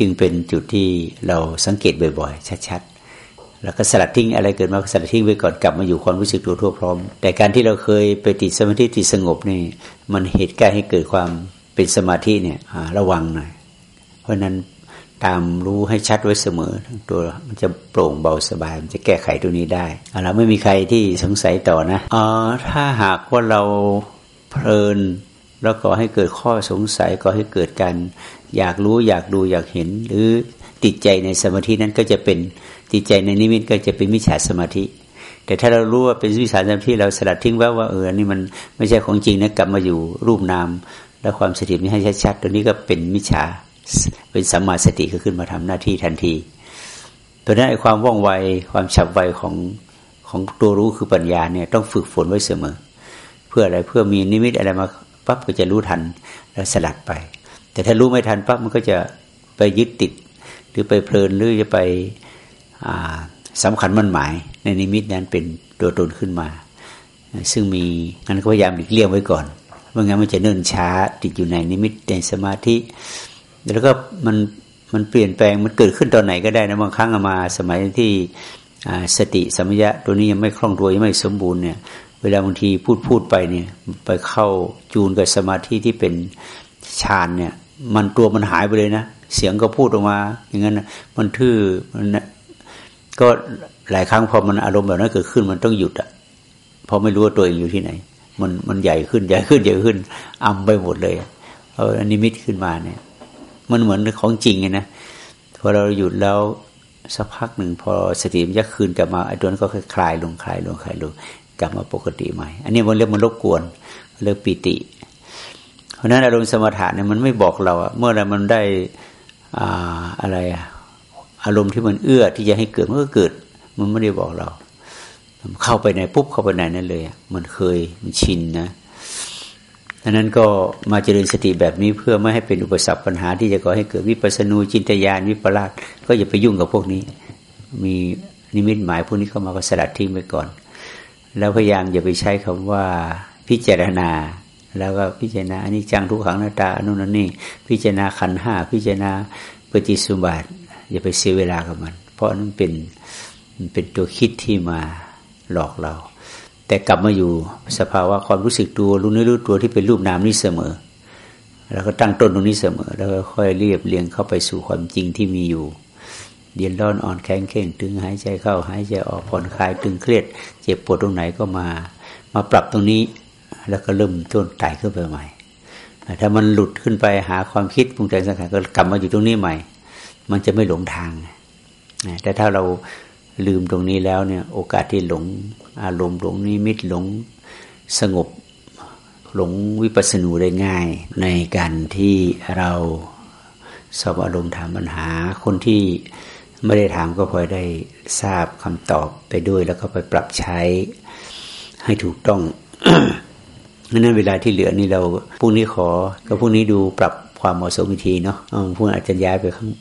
จึงเป็นจุดที่เราสังเกตบ่อยๆ ชัดๆ แล้วก็สลัดทิ้งอะไรเกิดมาสลัดทิ้งไปก่อนกลับมาอยู่ความรู้สึกตัวทั่วพร้อม แต่การที่เราเคยไปติดสมาธิติดสงบนี่ มันเหตุการณ์ให้เกิดความเป็นสมาธิเนี่ยระวังหน่อย เพราะนั้นตามรู้ให้ชัดไว้เสมอทั้งตัวมันจะโปร่งเบาสบายมันจะแก้ไขตัวนี้ได้แล้วไม่มีใครที่สงสัยต่อนะอ๋อถ้าหากว่าเราเพลิน แล้วก็ให้เกิดข้อสงสัยก็ให้เกิดการอยากรู้อยากดูอยากเห็น หรือติดใจในสมาธินั้นก็จะเป็นติดใจในนิมิตก็จะเป็นมิจฉาสมาธิ แต่ถ้าเรารู้ว่าเป็นวิสาสมาธิเราสลัดทิ้งไว้ว่าเอออันนี้มันไม่ใช่ของจริงนะกลับมาอยู่รูปนาม และความสถิตนี้ให้ชัดๆตัวนี้ก็เป็นมิจฉาเป็นสัมมาสติก็ขึ้นมาทำหน้าที่ทันทีตัวนั้นไอ้ความว่องไวความฉับไวของของตัวรู้คือปัญญาเนี่ยต้องฝึกฝนไว้เสมอ เพื่ออะไรเพื่อมีนิมิตอะไรมา ปั๊บก็จะรู้ทันแล้วสลัดไป แต่ถ้ารู้ไม่ทันปั๊บมันก็จะไปยึดติด หรือไปเพลินหรือจะไปสำคัญมั่นหมาย ในนิมิตนั้นเป็นตัวตนขึ้นมา ซึ่งมีงั้นก็พยายามหลีกเลี่ยงไว้ก่อนเมื่องั้นมันจะเนิ่นช้าติดอยู่ในนิมิตในสมาธิแล้วก็มันมันเปลี่ยนแปลงมันเกิดขึ้นตอนไหนก็ได้นะบางครั้งมาสมัยที่สติสมัยะตัวนี้ยังไม่คล่องตัวยังไม่สมบูรณ์เนี่ย เวลาบางทีพูดพูดไปเนี่ยไปเข้าจูนกับสมาธิที่เป็นฌานเนี่ย มันตัวมันหายไปเลยนะ เสียงก็พูดออกมา อย่างนั้นมันทื่อมันก็หลายครั้งพอมันอารมณ์แบบนั้นเกิดขึ้นมันต้องหยุดอะพราะไม่รู้ว่าตัวเองอยู่ที่ไหน มันมันใหญ่ขึ้นใหญ่ขึ้นใหญ่ขึ้นอำไปหมดเลยเออนิมิตขึ้นมาเนี่ย มันเหมือนของจริงไงนะพอเราหยุดแล้วสักพักหนึ่งพอสติมันจะคืนกลับมาไอ้ตัวนั้นก็คลายลงคลายลงคลายลง กลับมาปกติใหม่ อันนี้มันเรียกมันรบกวนเรียกปิติ เพราะนั้นอารมณ์สมถะเนี่ยมันไม่บอกเราอะเมื่อไรมันได้อ่าอะไรอารมณ์ที่มันเอื้อที่จะให้เกิดมันก็เกิด มันไม่ได้บอกเรา เข้าไปในปุ๊บเข้าไปในนั้นเลยมันเคยมันชินนะดังนั้นก็มาเจริญสติแบบนี้เพื่อไม่ให้เป็นอุปสรรคปัญหาที่จะก่อให้เกิดวิปัสสนูจินตยานวิปลาสก็อย่าไปยุ่งกับพวกนี้ มีนิมิตหมายพวกนี้เข้ามาก็สลัดทิ้งไปก่อน แล้วพยายามอย่าไปใช้คำว่าพิจารณา แล้วก็พิจารณาอันนี้จังทุกขังหน้าตาอนุนันนี่พิจารณาขันห้าพิจารณาปฏิสุบัติอย่าไปเสียเวลากับมัน เพราะนั่นเป็นเป็นตัวคิดที่มาหลอกเรา แต่กลับมาอยู่สภาวะความรู้สึกตัวรู้เนื้อรู้ตัวที่เป็นรูปนามนี้เสมอ แล้วก็ตั้งต้นตรงนี้เสมอ แล้วก็ค่อยเรียบเรียงเข้าไปสู่ความจริงที่มีอยู่ เย็นร้อนอ่อนแข็งเข่งตึงหายใจเข้าหายใจออกผ่อนคลายตึงเครียด เจ็บปวดตรงไหนก็มา มาปรับตรงนี้ แล้วก็เริ่มต้นไต่ขึ้นไปใหม่ ถ้ามันหลุดขึ้นไปหาความคิดปรุงแต่งสังขารก็กลับมาอยู่ตรงนี้ใหม่ มันจะไม่หลงทางแต่ถ้าเราลืมตรงนี้แล้วเนี่ย โอกาสที่หลงอารมณ์หลงนิมิตหลงสงบหลงวิปัสสนูได้ง่าย ในการที่เราสอบอารมณ์ถามปัญหาคนที่ ไม่ได้ถามก็พอได้ทราบคำตอบไปด้วย แล้วก็ไปปรับใช้ให้ถูกต้องนั้นเวลาที่เหลือนี่เราพรุ่งนี้ขอ ก็พรุ่งนี้ดูปรับความเหมาะสมวิธีเนาะพรุ่งอาจจะย้ายไปข้าง